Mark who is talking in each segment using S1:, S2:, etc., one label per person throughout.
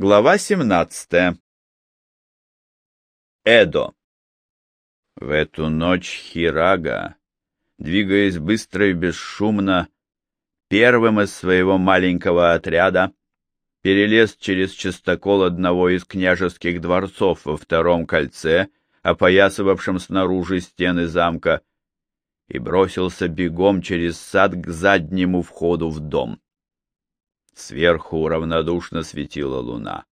S1: Глава 17. Эдо. В эту ночь Хирага, двигаясь быстро и бесшумно, первым из своего маленького отряда перелез через частокол одного из княжеских дворцов во втором кольце, опоясывавшем снаружи стены замка, и бросился бегом через сад к заднему входу в дом. Сверху равнодушно светила луна.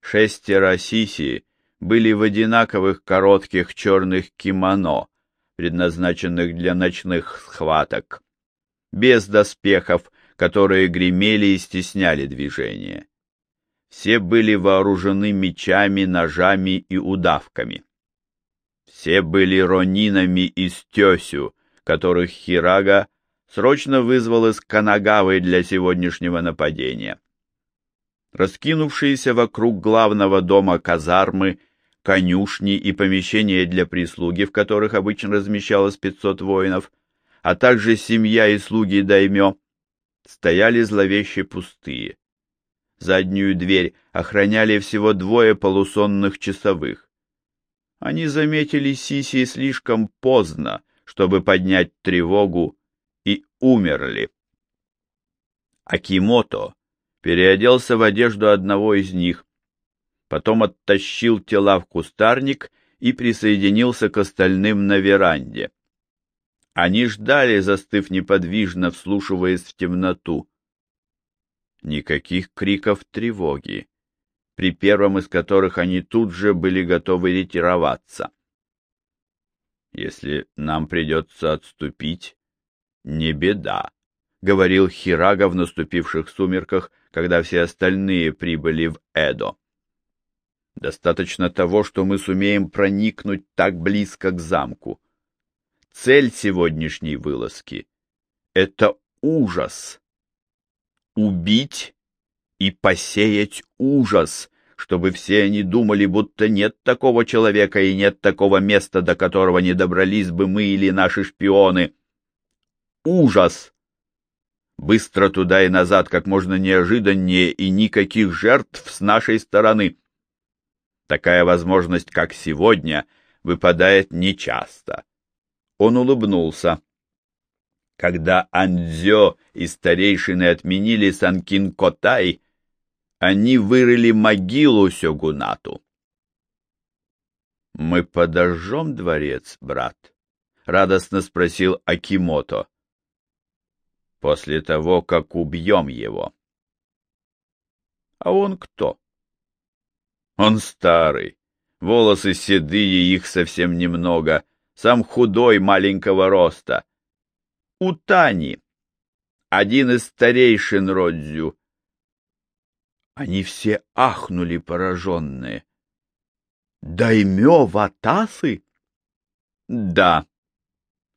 S1: Шестеро сиси были в одинаковых коротких черных кимоно, предназначенных для ночных схваток, без доспехов, которые гремели и стесняли движение. Все были вооружены мечами, ножами и удавками. Все были ронинами из тесю, которых Хирага срочно вызвал из Канагавы для сегодняшнего нападения. Раскинувшиеся вокруг главного дома казармы, конюшни и помещения для прислуги, в которых обычно размещалось 500 воинов, а также семья и слуги даймё, стояли зловеще пустые. Заднюю дверь охраняли всего двое полусонных часовых. Они заметили Сиси слишком поздно, чтобы поднять тревогу и умерли. Акимото переоделся в одежду одного из них, потом оттащил тела в кустарник и присоединился к остальным на веранде. Они ждали, застыв неподвижно, вслушиваясь в темноту. Никаких криков тревоги, при первом из которых они тут же были готовы ретироваться. Если нам придется отступить, не беда, — говорил Хирага в наступивших сумерках, когда все остальные прибыли в Эдо. Достаточно того, что мы сумеем проникнуть так близко к замку. Цель сегодняшней вылазки — это ужас. Убить и посеять ужас, чтобы все они думали, будто нет такого человека и нет такого места, до которого не добрались бы мы или наши шпионы ужас! Быстро туда и назад, как можно неожиданнее, и никаких жертв с нашей стороны. Такая возможность, как сегодня, выпадает нечасто. Он улыбнулся. Когда Андзё и старейшины отменили Санкин-Котай, они вырыли могилу Сёгунату. — Мы подожжем дворец, брат? — радостно спросил Акимото после того, как убьем его. А он кто? Он старый, волосы седые, их совсем немного, сам худой, маленького роста. У Тани, один из старейшин Родзю. Они все ахнули пораженные. Даймё Ватасы? Да.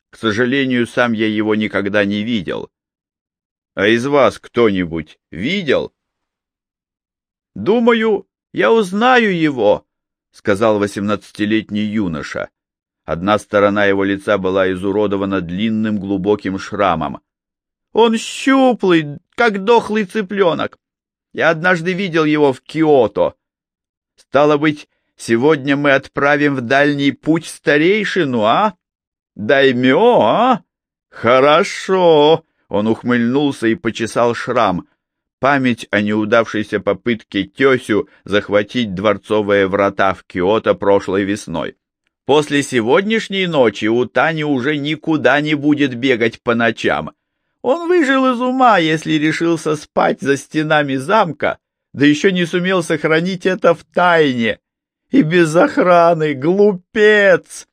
S1: К сожалению, сам я его никогда не видел. А из вас кто-нибудь видел? — Думаю, я узнаю его, — сказал восемнадцатилетний юноша. Одна сторона его лица была изуродована длинным глубоким шрамом. Он щуплый, как дохлый цыпленок. Я однажды видел его в Киото. Стало быть, сегодня мы отправим в дальний путь старейшину, а? Даймё, а? Хорошо. Он ухмыльнулся и почесал шрам. Память о неудавшейся попытке тесю захватить дворцовые врата в Киото прошлой весной. После сегодняшней ночи у Тани уже никуда не будет бегать по ночам. Он выжил из ума, если решился спать за стенами замка, да еще не сумел сохранить это в тайне. И без охраны, глупец!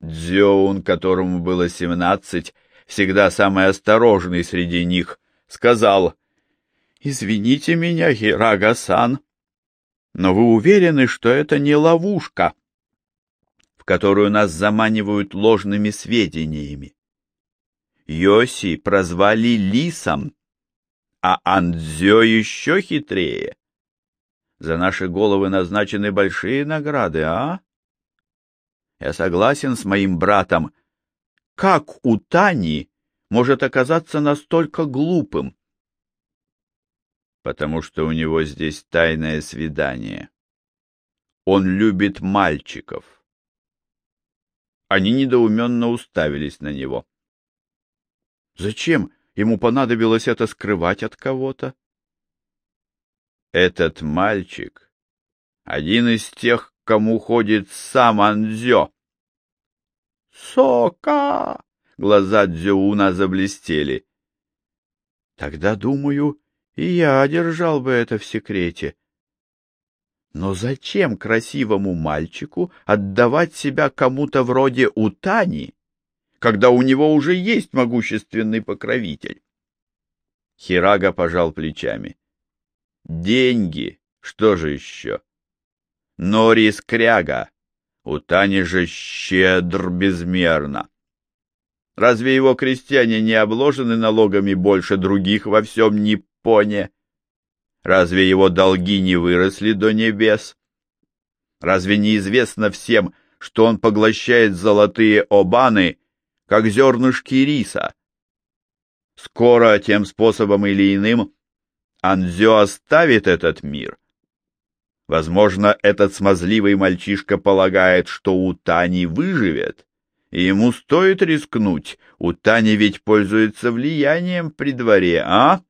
S1: Дзёун, которому было семнадцать, всегда самый осторожный среди них, сказал, «Извините меня, Хирага-сан, но вы уверены, что это не ловушка, в которую нас заманивают ложными сведениями? Йоси прозвали лисом, а Андзё еще хитрее. За наши головы назначены большие награды, а? Я согласен с моим братом, как у Тани может оказаться настолько глупым? потому что у него здесь тайное свидание. Он любит мальчиков. Они недоуменно уставились на него. Зачем ему понадобилось это скрывать от кого-то? Этот мальчик — один из тех, кому ходит сам Анзё. «Сока!» — глаза Дзюуна заблестели. «Тогда, думаю, и я держал бы это в секрете. Но зачем красивому мальчику отдавать себя кому-то вроде Утани, когда у него уже есть могущественный покровитель? Хирага пожал плечами. Деньги, что же еще? Нори скряга, Утани же щедр безмерно. Разве его крестьяне не обложены налогами больше других во всем Ниппоне? Разве его долги не выросли до небес? Разве не известно всем, что он поглощает золотые обаны, как зернышки риса? Скоро, тем способом или иным, Анзё оставит этот мир. Возможно, этот смазливый мальчишка полагает, что у Тани выживет, и ему стоит рискнуть. У Тани ведь пользуется влиянием при дворе, а?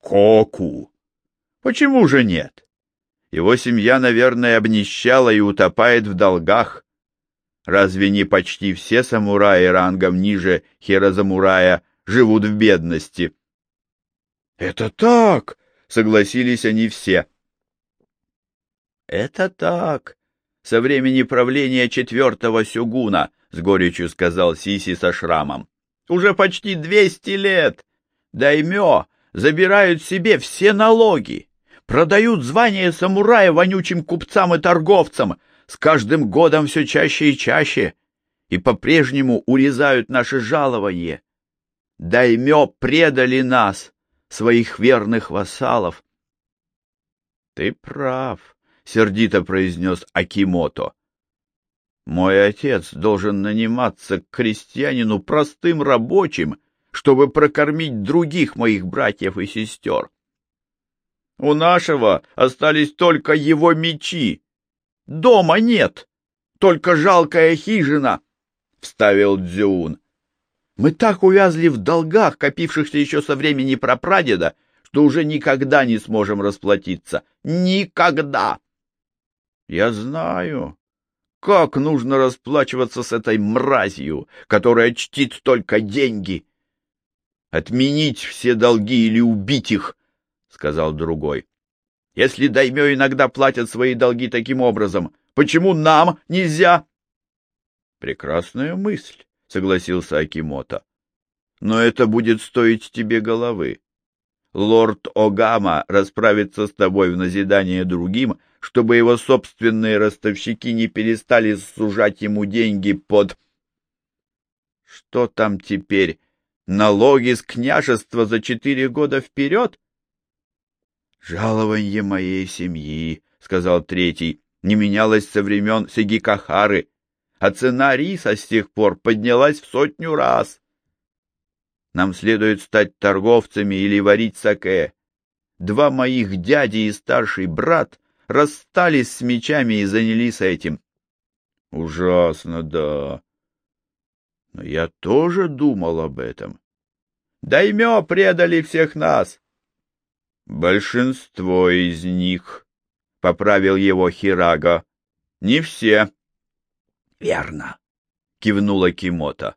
S1: Коку. Почему же нет? Его семья, наверное, обнищала и утопает в долгах. Разве не почти все самураи рангом ниже херозамурая живут в бедности? — Это так! — согласились они все. — Это так. Со времени правления четвертого сюгуна, — с горечью сказал Сиси со шрамом. — Уже почти двести лет. Даймё забирают себе все налоги, продают звание самурая вонючим купцам и торговцам, с каждым годом все чаще и чаще, и по-прежнему урезают наши жалования. Даймё предали нас, своих верных вассалов. — Ты прав, — сердито произнес Акимото. — Мой отец должен наниматься к крестьянину простым рабочим, чтобы прокормить других моих братьев и сестер. У нашего остались только его мечи. Дома нет, только жалкая хижина, — вставил Дзюун. Мы так увязли в долгах, копившихся еще со времени прапрадеда, что уже никогда не сможем расплатиться. Никогда! Я знаю, как нужно расплачиваться с этой мразью, которая чтит только деньги. Отменить все долги или убить их, — сказал другой. Если даймё иногда платят свои долги таким образом, почему нам нельзя? Прекрасная мысль, — согласился Акимото. Но это будет стоить тебе головы. Лорд Огама расправится с тобой в назидание другим, чтобы его собственные ростовщики не перестали сужать ему деньги под... Что там теперь? Налоги с княжества за четыре года вперед? Жалование моей семьи, — сказал третий, — не менялось со времен Сигикахары, а цена риса с тех пор поднялась в сотню раз. Нам следует стать торговцами или варить саке. Два моих дяди и старший брат расстались с мечами и занялись этим. Ужасно, да. Но я тоже думал об этом. Даймё предали всех нас. Большинство из них, — поправил его Хирага. Не все. Верно, — кивнула Кимота.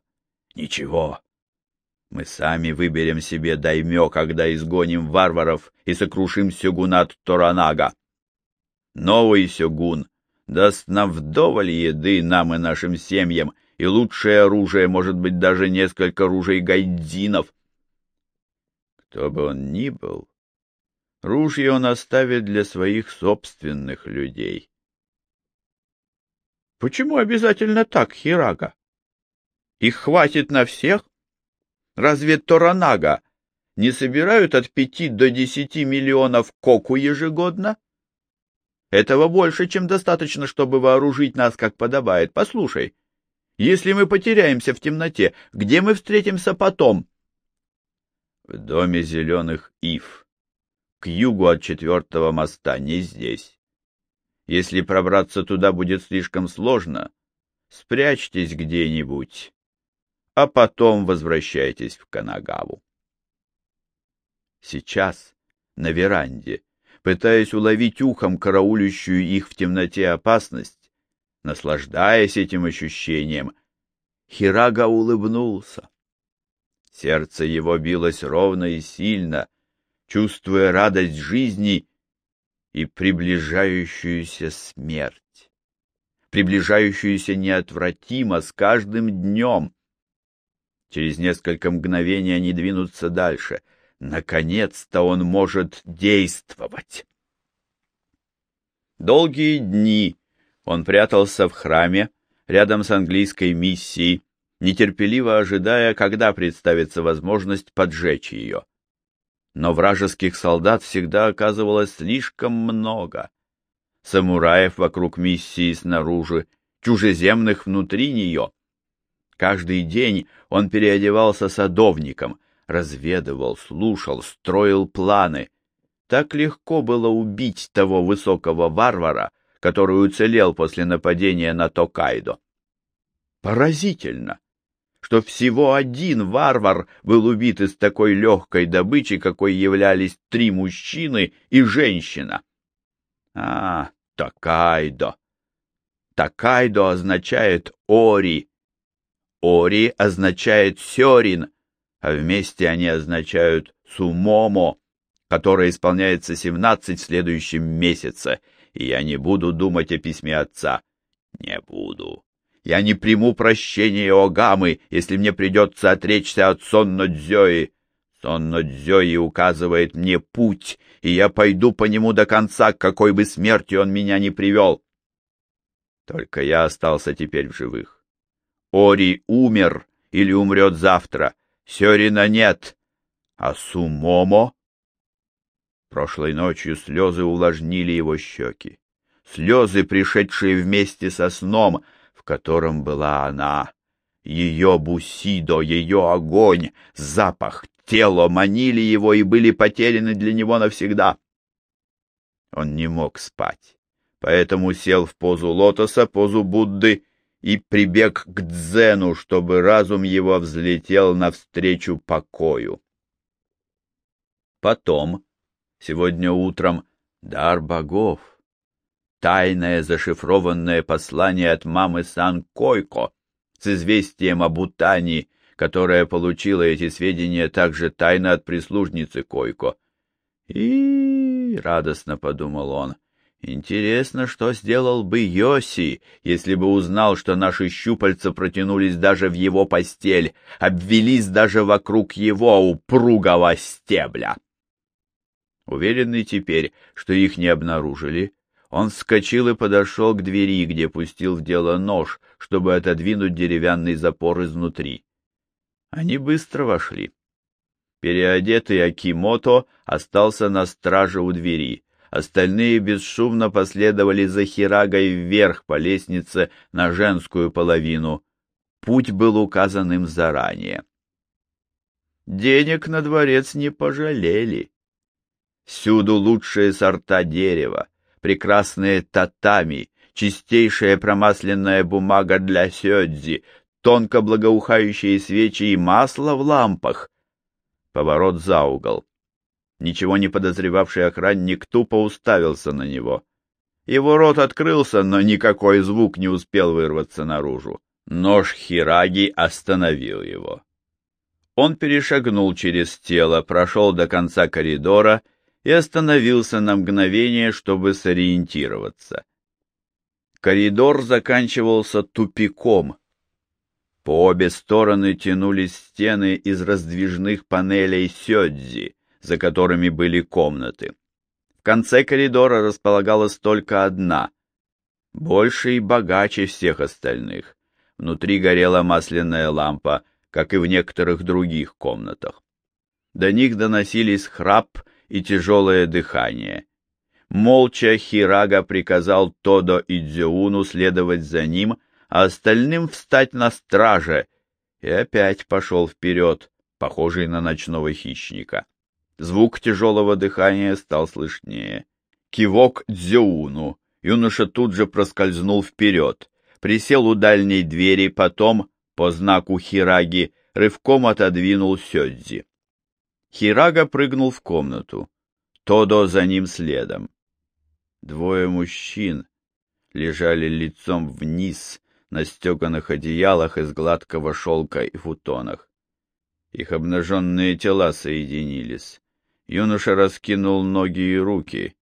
S1: Ничего. Мы сами выберем себе даймё, когда изгоним варваров и сокрушим сёгунат Торанага. Новый сёгун даст нам вдоволь еды нам и нашим семьям, и лучшее оружие, может быть, даже несколько ружей гайдзинов. Кто бы он ни был, ружье он оставит для своих собственных людей. Почему обязательно так, Хирага? Их хватит на всех? Разве Торанага не собирают от пяти до десяти миллионов коку ежегодно? Этого больше, чем достаточно, чтобы вооружить нас как подобает. Послушай, если мы потеряемся в темноте, где мы встретимся потом? В доме зеленых ив. к югу от четвертого моста, не здесь. Если пробраться туда будет слишком сложно, спрячьтесь где-нибудь, а потом возвращайтесь в Канагаву. Сейчас, на веранде, пытаясь уловить ухом караулющую их в темноте опасность, наслаждаясь этим ощущением, Хирага улыбнулся. Сердце его билось ровно и сильно, чувствуя радость жизни и приближающуюся смерть, приближающуюся неотвратимо с каждым днем. Через несколько мгновений они двинутся дальше. Наконец-то он может действовать. Долгие дни он прятался в храме рядом с английской миссией, нетерпеливо ожидая, когда представится возможность поджечь ее. Но вражеских солдат всегда оказывалось слишком много. Самураев вокруг миссии снаружи, чужеземных внутри нее. Каждый день он переодевался садовником, разведывал, слушал, строил планы. Так легко было убить того высокого варвара, который уцелел после нападения на Токайдо. Поразительно! что всего один варвар был убит из такой легкой добычи, какой являлись три мужчины и женщина. А, Такайдо. Такайдо означает Ори. Ори означает Сёрин, а вместе они означают Сумомо, которое исполняется семнадцать в следующем месяце, и я не буду думать о письме отца. Не буду. Я не приму прощения Огамы, если мне придется отречься от Сонно-Дзёи. Сонно-Дзёи указывает мне путь, и я пойду по нему до конца, какой бы смерти он меня не привел. Только я остался теперь в живых. Ори умер или умрет завтра. Сёрина нет. А Сумомо? Прошлой ночью слезы увлажнили его щеки. Слезы, пришедшие вместе со сном, котором была она. Ее бусидо, ее огонь, запах, тело манили его и были потеряны для него навсегда. Он не мог спать, поэтому сел в позу лотоса, позу Будды, и прибег к дзену, чтобы разум его взлетел навстречу покою. Потом, сегодня утром, дар богов — тайное зашифрованное послание от мамы Сан-Койко с известием об Утани, которая получила эти сведения также тайно от прислужницы Койко. И радостно подумал он. Интересно, что сделал бы Йоси, если бы узнал, что наши щупальца протянулись даже в его постель, обвелись даже вокруг его упругого стебля. Уверенный теперь, что их не обнаружили, он вскочил и подошел к двери, где пустил в дело нож, чтобы отодвинуть деревянный запор изнутри. Они быстро вошли. Переодетый Акимото остался на страже у двери. Остальные бесшумно последовали за Хирагой вверх по лестнице на женскую половину. Путь был указан им заранее. Денег на дворец не пожалели. Всюду лучшие сорта дерева, прекрасные татами, чистейшая промасленная бумага для сёдзи, тонко благоухающие свечи и масло в лампах. Поворот за угол. Ничего не подозревавший охранник тупо уставился на него. Его рот открылся, но никакой звук не успел вырваться наружу. Нож Хираги остановил его. Он перешагнул через тело, прошел до конца коридора и остановился на мгновение, чтобы сориентироваться. Коридор заканчивался тупиком. По обе стороны тянулись стены из раздвижных панелей сёдзи, за которыми были комнаты. В конце коридора располагалась только одна, больше и богаче всех остальных. Внутри горела масляная лампа, как и в некоторых других комнатах. До них доносились храп и тяжелое дыхание. Молча Хирага приказал Тодо и Дзюуну следовать за ним, а остальным встать на страже, и опять пошел вперед, похожий на ночного хищника. Звук тяжелого дыхания стал слышнее. Кивок Дзюуну. Юноша тут же проскользнул вперед, присел у дальней двери, потом, по знаку Хираги, рывком отодвинул Сёдзи. Хирага прыгнул в комнату. Тодо за ним следом. Двое мужчин лежали лицом вниз на стеганых одеялах из гладкого шелка и футонах. Их обнаженные тела соединились. Юноша раскинул ноги и руки.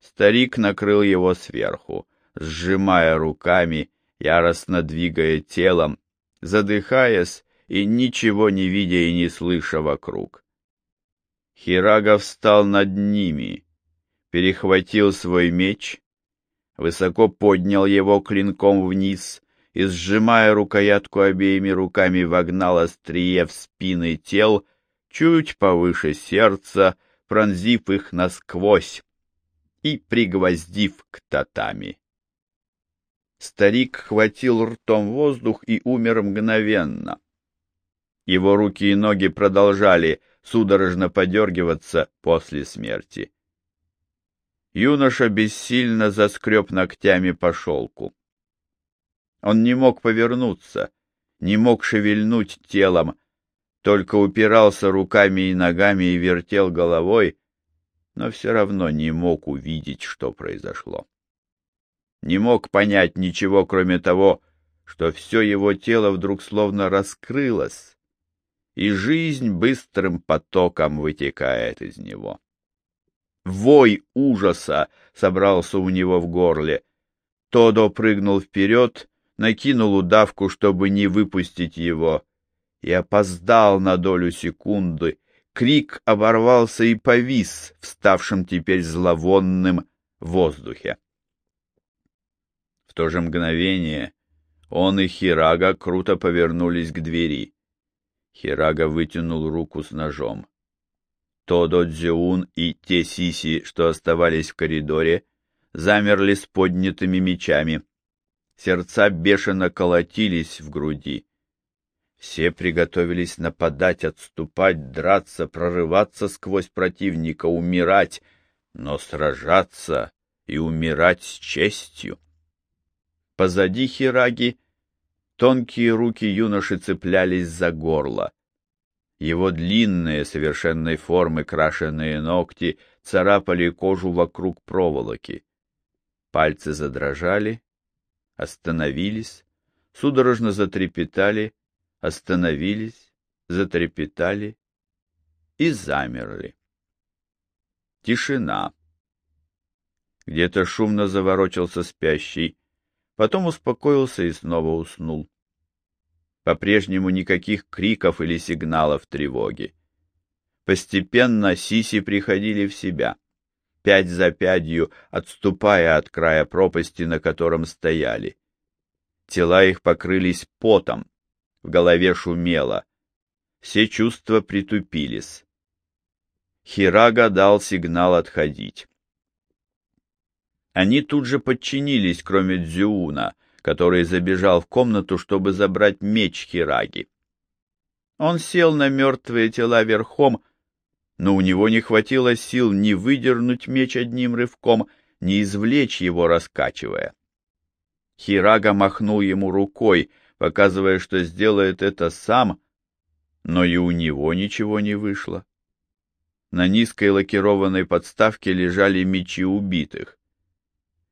S1: Старик накрыл его сверху, сжимая руками, яростно двигая телом, задыхаясь и ничего не видя и не слыша вокруг. Хирага встал над ними, перехватил свой меч, высоко поднял его клинком вниз и, сжимая рукоятку обеими руками, вогнал острие в спины тел чуть повыше сердца, пронзив их насквозь и пригвоздив к татами. Старик хватил ртом воздух и умер мгновенно. Его руки и ноги продолжали судорожно подергиваться после смерти. Юноша бессильно заскреб ногтями по шелку. Он не мог повернуться, не мог шевельнуть телом, только упирался руками и ногами и вертел головой, но все равно не мог увидеть, что произошло. Не мог понять ничего, кроме того, что все его тело вдруг словно раскрылось, и жизнь быстрым потоком вытекает из него. Вой ужаса собрался у него в горле. Тодо прыгнул вперед накинул удавку, чтобы не выпустить его, и опоздал на долю секунды. Крик оборвался и повис в ставшем теперь зловонным воздухе. В то же мгновение он и Хирага круто повернулись к двери. Хирага вытянул руку с ножом. Тодо Дзюун и те сиси, что оставались в коридоре, замерли с поднятыми мечами. Сердца бешено колотились в груди. Все приготовились нападать, отступать, драться, прорываться сквозь противника, умирать, но сражаться и умирать с честью. Позади Хираги тонкие руки юноши цеплялись за горло. Его длинные, совершенной формы крашеные ногти царапали кожу вокруг проволоки. Пальцы задрожали, остановились, судорожно затрепетали, остановились, затрепетали и замерли. Тишина. Где-то шумно заворочился спящий, потом успокоился и снова уснул. По-прежнему никаких криков или сигналов тревоги. Постепенно Сиси приходили в себя пять за пятью, отступая от края пропасти, на котором стояли. Тела их покрылись потом, в голове шумело. Все чувства притупились. Хирага дал сигнал отходить. Они тут же подчинились, кроме Дзюуна, который забежал в комнату, чтобы забрать меч Хираги. Он сел на мертвые тела верхом, но у него не хватило сил ни выдернуть меч одним рывком, ни извлечь его, раскачивая. Хирага махнул ему рукой, показывая, что сделает это сам, но и у него ничего не вышло. На низкой лакированной подставке лежали мечи убитых.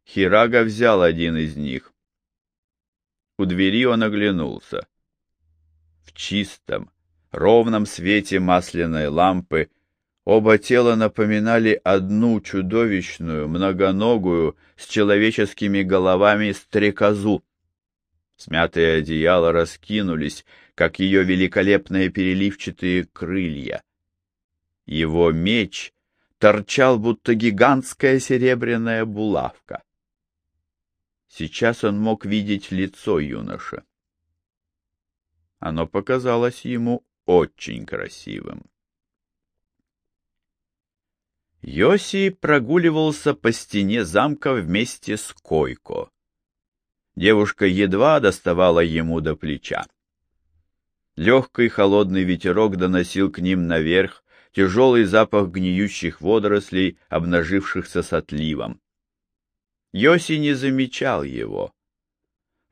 S1: Хирага взял один из них. У двери он оглянулся. В чистом, ровном свете масляной лампы Оба тела напоминали одну чудовищную, многоногую, с человеческими головами стрекозу. Смятые одеяла раскинулись, как ее великолепные переливчатые крылья. Его меч торчал, будто гигантская серебряная булавка. Сейчас он мог видеть лицо юноши. Оно показалось ему очень красивым. Йоси прогуливался по стене замка вместе с Койко. Девушка едва доставала ему до плеча. Легкий холодный ветерок доносил к ним наверх тяжелый запах гниющих водорослей, обнажившихся с отливом. Йоси не замечал его.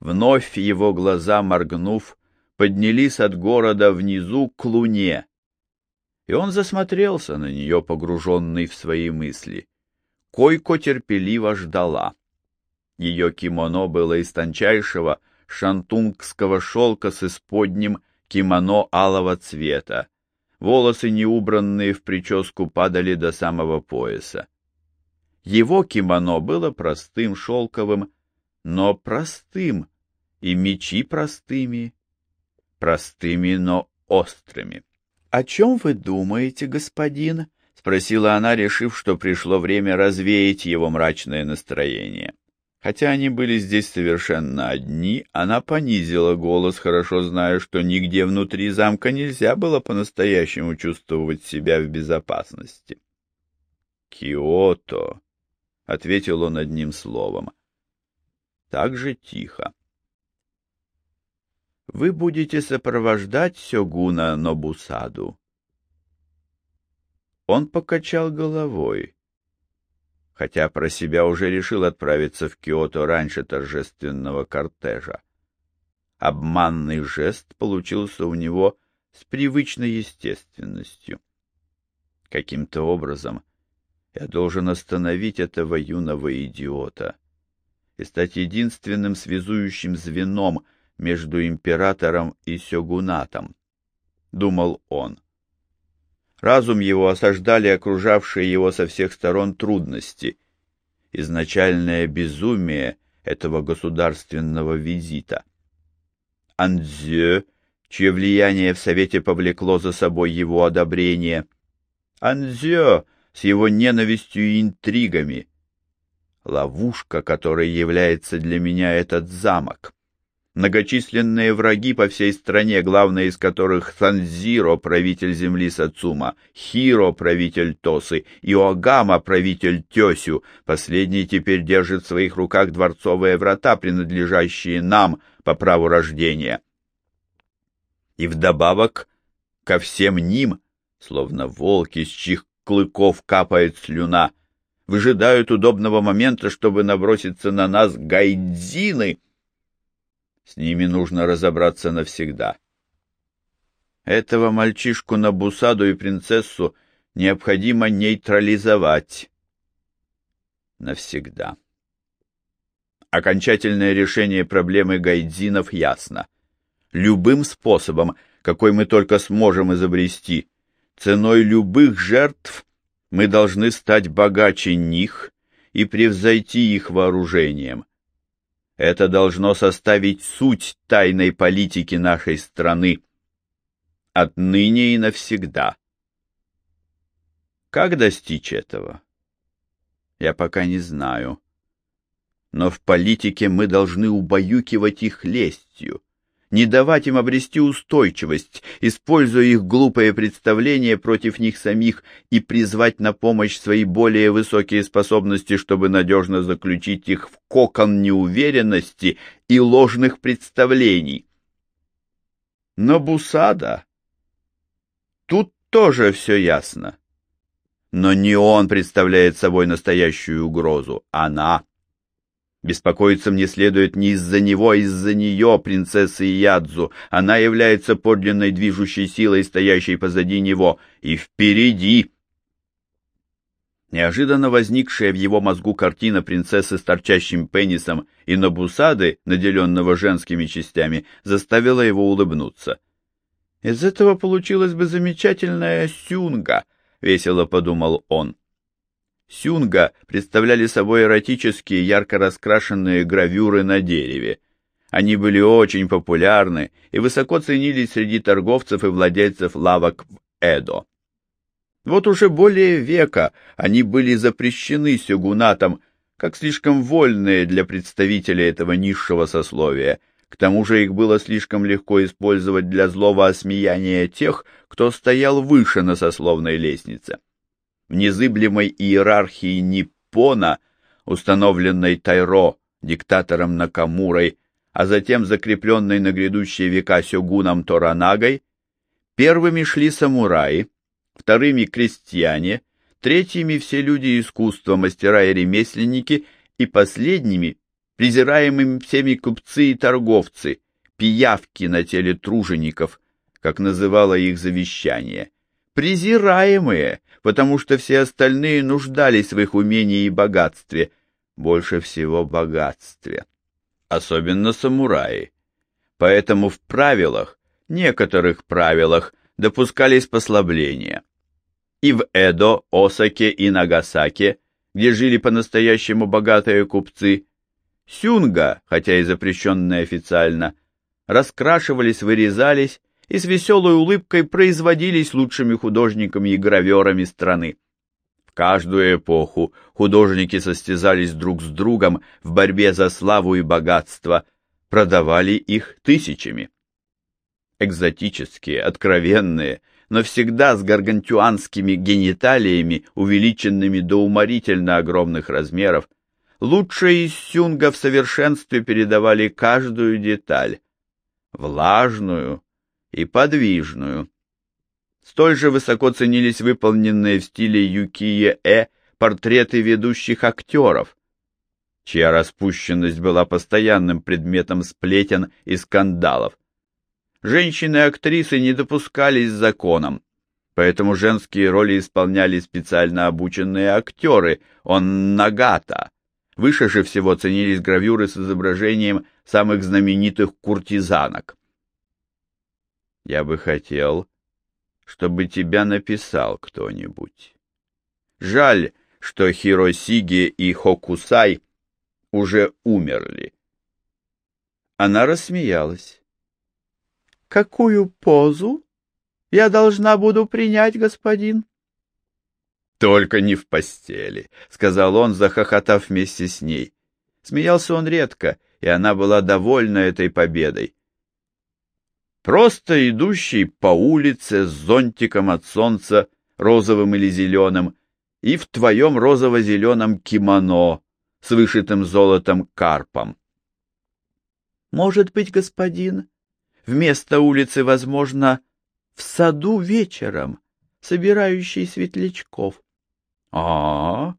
S1: Вновь его глаза, моргнув, поднялись от города внизу к луне, и он засмотрелся на нее, погруженный в свои мысли. Койко терпеливо ждала. Ее кимоно было из тончайшего шантунгского шелка с исподним кимоно алого цвета. Волосы, неубранные в прическу, падали до самого пояса. Его кимоно было простым, шелковым, но простым, и мечи простыми, простыми, но острыми. — О чем вы думаете, господин? — спросила она, решив, что пришло время развеять его мрачное настроение. Хотя они были здесь совершенно одни, она понизила голос, хорошо зная, что нигде внутри замка нельзя было по-настоящему чувствовать себя в безопасности. «Киото», — ответил он одним словом. Так же тихо. «Вы будете сопровождать Сёгуна Нобусаду?» Он покачал головой, хотя про себя уже решил отправиться в Киото раньше торжественного кортежа. Обманный жест получился у него с привычной естественностью. Каким-то образом я должен остановить этого юного идиота и стать единственным связующим звеном между императором и сёгунатом, — думал он. Разум его осаждали окружавшие его со всех сторон трудности, изначальное безумие этого государственного визита. Андзё, чье влияние в Совете повлекло за собой его одобрение, Андзё, с его ненавистью и интригами. Ловушка, которой является для меня этот замок. Многочисленные враги по всей стране, главный из которых Санзиро, правитель земли Сацума, Хиро, правитель Тосы, и Огама, правитель Тёсю. Последний теперь держит в своих руках дворцовые врата, принадлежащие нам по праву рождения. И вдобавок ко всем ним, словно волки, с чьих клыков капает слюна, выжидают удобного момента, чтобы наброситься на нас гайдзины. С ними нужно разобраться навсегда. Этого мальчишку на Бусаду и принцессу необходимо нейтрализовать навсегда. Окончательное решение проблемы гайдзинов ясно. Любым способом, какой мы только сможем изобрести, Ценой любых жертв мы должны стать богаче них и превзойти их вооружением. Это должно составить суть тайной политики нашей страны. Отныне и навсегда. Как достичь этого? Я пока не знаю. Но в политике мы должны убаюкивать их лестью, не давать им обрести устойчивость, используя их глупые представления против них самих и призвать на помощь свои более высокие способности, чтобы надежно заключить их в кокон неуверенности и ложных представлений. Но Бусада... Тут тоже все ясно. Но не он представляет собой настоящую угрозу, она Беспокоиться мне следует не из-за него, а из-за нее, принцессы Ядзу. Она является подлинной движущей силой, стоящей позади него, и впереди. Неожиданно возникшая в его мозгу картина принцессы с торчащим пенисом и Нобусады, наделенного женскими частями, заставила его улыбнуться. «Из этого получилась бы замечательная сюнга», — весело подумал он. Сюнга представляли собой эротические ярко раскрашенные гравюры на дереве. Они были очень популярны и высоко ценились среди торговцев и владельцев лавок в Эдо. Вот уже более века они были запрещены сёгунатом, как слишком вольные для представителей этого низшего сословия. К тому же их было слишком легко использовать для злого осмеяния тех, кто стоял выше на сословной лестнице в незыблемой иерархии Ниппона, установленной Тайро, диктатором Накамурой, а затем закрепленной на грядущие века сёгуном Торанагой, первыми шли самураи, вторыми крестьяне, третьими все люди искусства, мастера и ремесленники, и последними презираемыми всеми купцы и торговцы, пиявки на теле тружеников, как называло их завещание. Презираемые, потому что все остальные нуждались в их умении и богатстве, больше всего богатстве. Особенно самураи. Поэтому в правилах, некоторых правилах, допускались послабления. И в Эдо, Осаке и Нагасаке, где жили по-настоящему богатые купцы, сюнга, хотя и запрещенные официально, раскрашивались, вырезались и с веселой улыбкой производились лучшими художниками и граверами страны. В каждую эпоху художники состязались друг с другом в борьбе за славу и богатство, продавали их тысячами. Экзотические, откровенные, но всегда с гаргантюанскими гениталиями, увеличенными до уморительно огромных размеров, лучшие из сюнга в совершенстве передавали каждую деталь, влажную и подвижную. Столь же высоко ценились выполненные в стиле Юкие-э портреты ведущих актеров, чья распущенность была постоянным предметом сплетен и скандалов. Женщины-актрисы не допускались законом, поэтому женские роли исполняли специально обученные актеры, он Нагата. Выше же всего ценились гравюры с изображением самых знаменитых куртизанок. Я бы хотел, чтобы тебя написал кто-нибудь. Жаль, что Хиросиги и Хокусай уже умерли. Она рассмеялась. Какую позу я должна буду принять, господин? Только не в постели, сказал он, захохотав вместе с ней. Смеялся он редко, и она была довольна этой победой. Просто идущий по улице с зонтиком от солнца, розовым или зеленым, и в твоем розово-зеленом кимоно с вышитым золотом карпом. Может быть, господин, Вместо улицы, возможно, в саду вечером, собирающий светлячков. А, -а, а,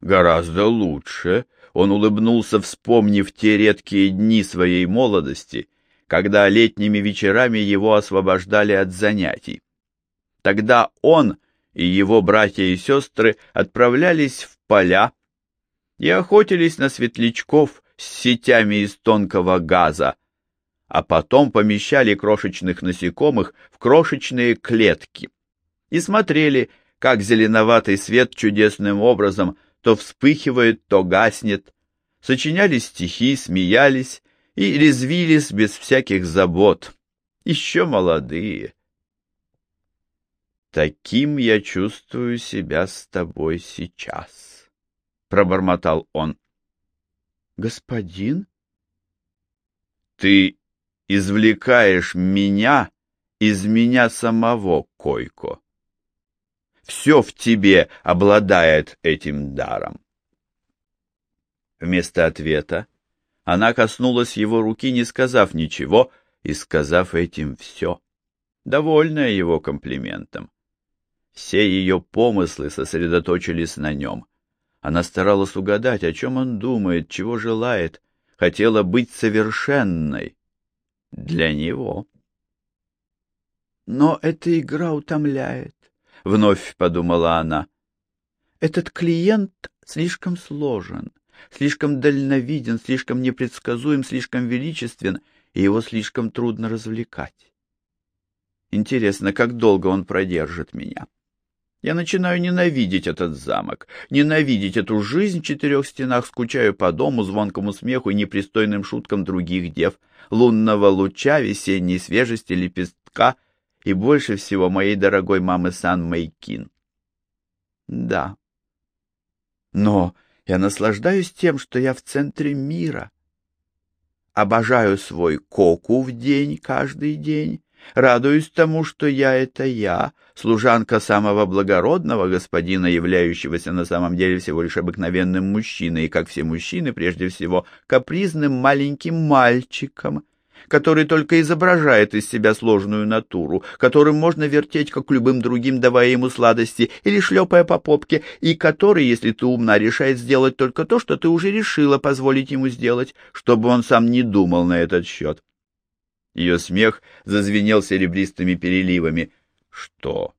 S1: гораздо лучше. Он улыбнулся, вспомнив те редкие дни своей молодости, когда летними вечерами его освобождали от занятий. Тогда он и его братья и сестры отправлялись в поля и охотились на светлячков с сетями из тонкого газа, а потом помещали крошечных насекомых в крошечные клетки и смотрели, как зеленоватый свет чудесным образом то вспыхивает, то гаснет, сочиняли стихи, смеялись и резвились без всяких забот, еще молодые. «Таким я чувствую себя с тобой сейчас», — пробормотал он. «Господин?» «Ты извлекаешь меня из меня самого, Койко. Все в тебе обладает этим даром. Вместо ответа она коснулась его руки, не сказав ничего, и сказав этим все, довольная его комплиментом. Все ее помыслы сосредоточились на нем. Она старалась угадать, о чем он думает, чего желает, хотела быть совершенной, для него. Но эта игра утомляет, — вновь подумала она. Этот клиент слишком сложен, слишком дальновиден, слишком непредсказуем, слишком величествен, и его слишком трудно развлекать. Интересно, как долго он продержит меня? Я начинаю ненавидеть этот замок, ненавидеть эту жизнь в четырех стенах, скучаю по дому, звонкому смеху и непристойным шуткам других дев, лунного луча, весенней свежести, лепестка и больше всего моей дорогой мамы Сан Мэйкин. Да. Но я наслаждаюсь тем, что я в центре мира. Обожаю свой коку в день, каждый день, Радуюсь тому, что я — это я, служанка самого благородного господина, являющегося на самом деле всего лишь обыкновенным мужчиной, и, как все мужчины, прежде всего, капризным маленьким мальчиком, который только изображает из себя сложную натуру, которым можно вертеть, как любым другим, давая ему сладости или шлепая по попке, и который, если ты умна, решает сделать только то, что ты уже решила позволить ему сделать, чтобы он сам не думал на этот счет. Ее смех зазвенел серебристыми переливами. — Что?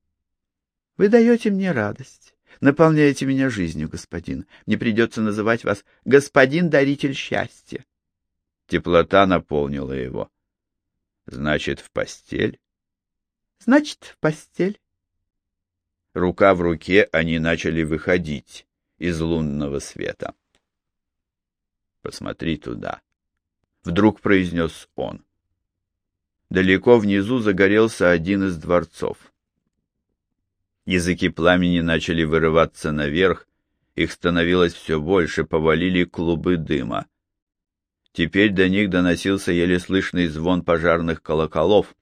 S1: — Вы даете мне радость, наполняете меня жизнью, господин. Мне придется называть вас господин-даритель счастья. Теплота наполнила его. Значит, в постель? Значит, в постель. Рука в руке они начали выходить из лунного света. Посмотри туда. Вдруг произнес он. Далеко внизу загорелся один из дворцов. Языки пламени начали вырываться наверх, их становилось все больше, повалили клубы дыма. Теперь до них доносился еле слышный звон пожарных колоколов,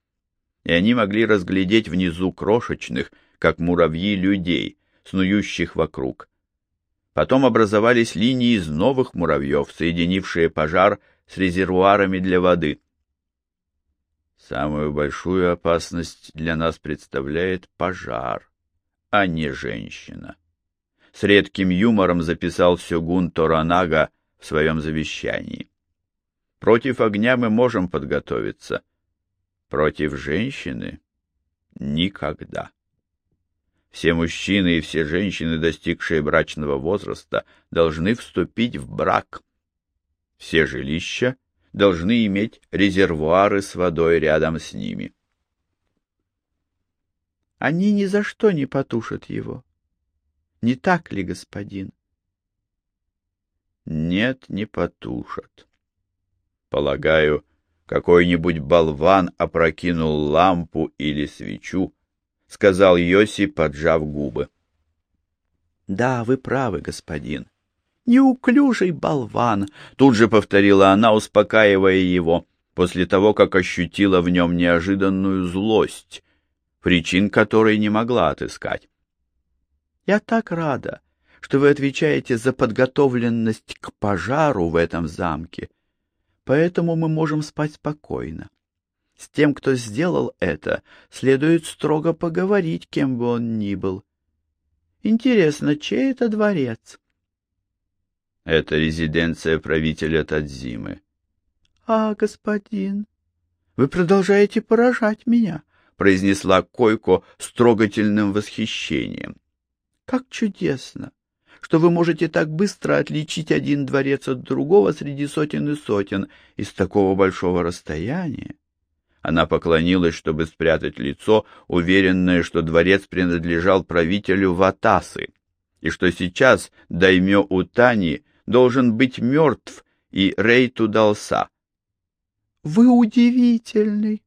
S1: и они могли разглядеть внизу крошечных, как муравьи, людей, снующих вокруг. Потом образовались линии из новых муравьев, соединившие пожар с резервуарами для воды. Самую большую опасность для нас представляет пожар, а не женщина. С редким юмором записал Сёгун Торанага в своем завещании. Против огня мы можем подготовиться. Против женщины — никогда. Все мужчины и все женщины, достигшие брачного возраста, должны вступить в брак. Все жилища должны иметь резервуары с водой рядом с ними. Они ни за что не потушат его. Не так ли, господин? Нет, не потушат. Полагаю, какой-нибудь болван опрокинул лампу или свечу, — сказал Йоси, поджав губы. — Да, вы правы, господин. Неуклюжий болван, — тут же повторила она, успокаивая его, после того, как ощутила в нем неожиданную злость, причин которой не могла отыскать. — Я так рада, что вы отвечаете за подготовленность к пожару в этом замке, поэтому мы можем спать спокойно. С тем, кто сделал это, следует строго поговорить, кем бы он ни был. Интересно, чей это дворец? Это резиденция правителя Тадзимы. А, господин, вы продолжаете поражать меня, произнесла Койко с трогательным восхищением. Как чудесно! Что вы можете так быстро отличить один дворец от другого среди сотен и сотен из такого большого расстояния. Она поклонилась, чтобы спрятать лицо, уверенная, что дворец принадлежал правителю Ватасы, и что сейчас даймё Утани должен быть мертв и Рейту Далса. «Вы удивительный!»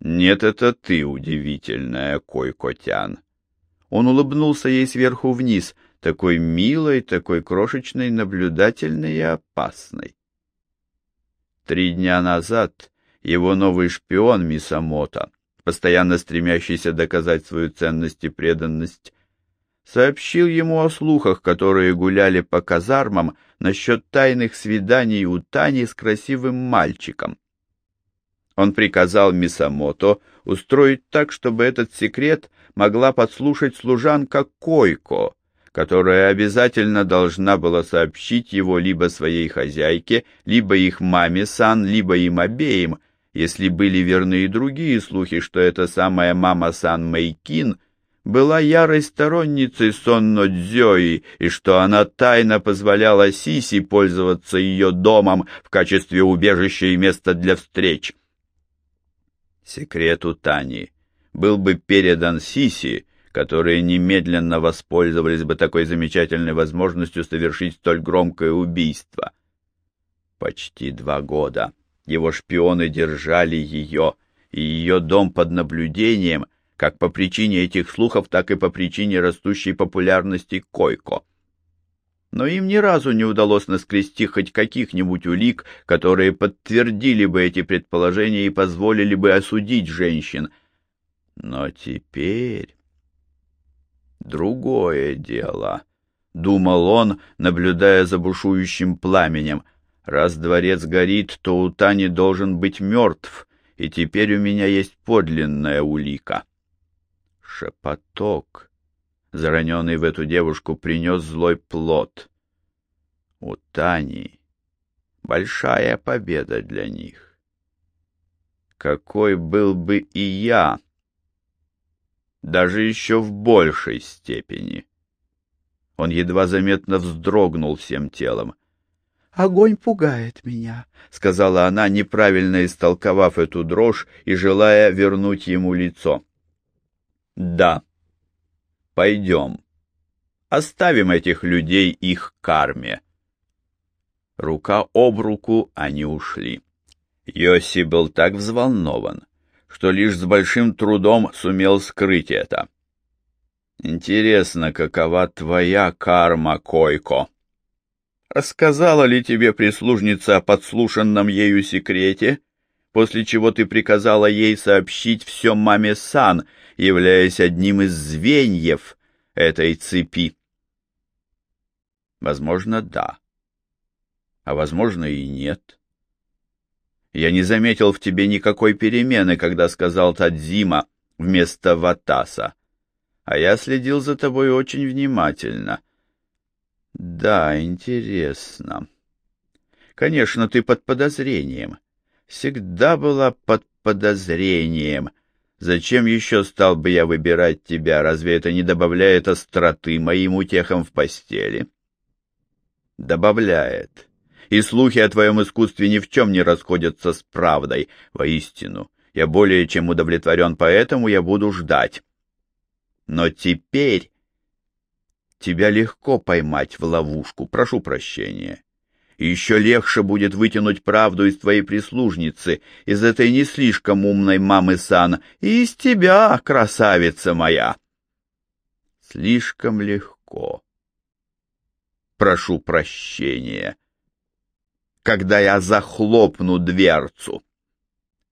S1: «Нет, это ты удивительная, Койкотян!» Он улыбнулся ей сверху вниз, такой милой, такой крошечной, наблюдательной и опасной. Три дня назад его новый шпион Мисамото, постоянно стремящийся доказать свою ценность и преданность, сообщил ему о слухах, которые гуляли по казармам насчет тайных свиданий у Тани с красивым мальчиком. Он приказал Мисамото устроить так, чтобы этот секрет могла подслушать служанка Койко, которая обязательно должна была сообщить его либо своей хозяйке, либо их маме Сан, либо им обеим, если были верны и другие слухи, что эта самая мама Сан Мэйкин была ярой сторонницей Сонно Дзёи, и что она тайно позволяла Сиси пользоваться ее домом в качестве убежища и места для встреч. Секрет у Тани был бы передан Сиси, которые немедленно воспользовались бы такой замечательной возможностью совершить столь громкое убийство. Почти два года его шпионы держали ее и ее дом под наблюдением, как по причине этих слухов, так и по причине растущей популярности Койко. Но им ни разу не удалось наскрести хоть каких-нибудь улик, которые подтвердили бы эти предположения и позволили бы осудить женщин — но теперь... Другое дело, — думал он, наблюдая за бушующим пламенем. Раз дворец горит, то Утани должен быть мертв, и теперь у меня есть подлинная улика. Шепоток, зараненный в эту девушку, принес злой плод. У Тани большая победа для них. Какой был бы и я, даже еще в большей степени. Он едва заметно вздрогнул всем телом.
S2: «Огонь пугает меня», —
S1: сказала она, неправильно истолковав эту дрожь и желая вернуть ему лицо. «Да, пойдем. Оставим этих людей их карме». Рука об руку они ушли. Йоси был так взволнован, что лишь с большим трудом сумел скрыть это. «Интересно, какова твоя карма, Койко?» Рассказала ли тебе прислужница о подслушанном ею секрете, после чего ты приказала ей сообщить все маме Сан, являясь одним из звеньев этой цепи? Возможно, да. А возможно и нет. Я не заметил в тебе никакой перемены, когда сказал Тадзима вместо Ватаса. А я следил за тобой очень внимательно. Да, интересно. Конечно, ты под подозрением. Всегда была под подозрением. Зачем еще стал бы я выбирать тебя? Разве это не добавляет остроты моим утехам в постели? Добавляет. И слухи о твоем искусстве ни в чем не расходятся с правдой. Воистину, я более чем удовлетворен, поэтому я буду ждать. Но теперь Тебя легко поймать в ловушку, прошу прощения. Еще легче будет вытянуть правду из твоей прислужницы, из этой не слишком умной мамы Сан, и из тебя, красавица моя. Слишком легко. Прошу прощения. Когда я захлопну дверцу.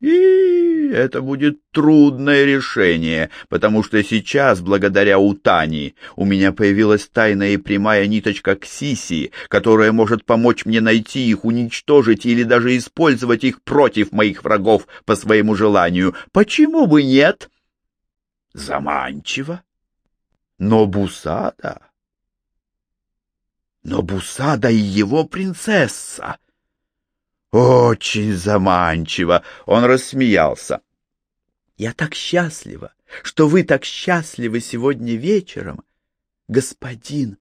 S1: И это будет трудное решение, потому что сейчас, благодаря Утани, у меня появилась тайная и прямая ниточка к Сиси, которая может помочь мне найти их, уничтожить или даже использовать их против моих врагов по своему желанию. Почему бы нет? Заманчиво. Но Бусада... Но Бусада и его принцесса очень заманчиво. Он рассмеялся. Я так счастлива, что вы так счастливы сегодня вечером, господин.